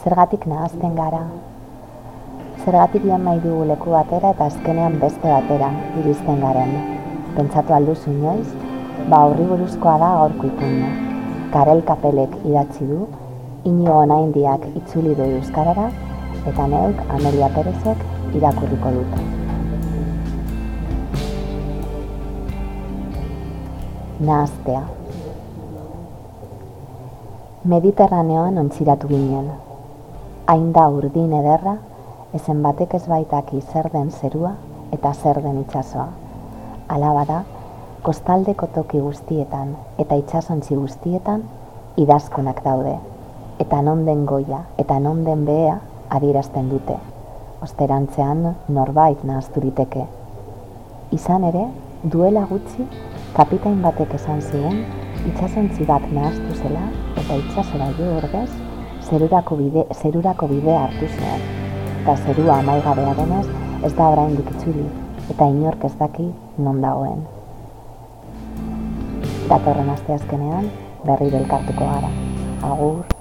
Zergatik nahazten gara. Zergatik joan nahi dugu leku batera eta azkenean beste batera iristen garen. Pentsatu alduzu inoiz, ba horri buruzkoa da gaurko ipuña. Karel Kapelek idatzi du, inigo naindiak itzuli du euskarara, eta neuk Amelia Perezek irakurriko dut. Nahaztea. Mediterraneoan ontziratu ginen. Hain da urdin ederra, ezen batek ez baitaki zer den zerua eta zer den itsasoa. Alaba da, kostaldeko toki guztietan eta itsasontzi guztietan idazkunak daude. Eta non den goia eta non den behea adierazten dute. Osterantzean norbait nahazturiteke. Izan ere, duela gutxi, kapitain batek esan ziren, itsasontzi bat nahaztu zela eta itsasora jo ordez, zerurako bide, zerurako bidea hartu zuen. Eta zerua amaigabea denez, ez da oraindik itzuli, eta inork ez daki non dagoen. Datorren asteazkenean berri belkartuko gara. Agur.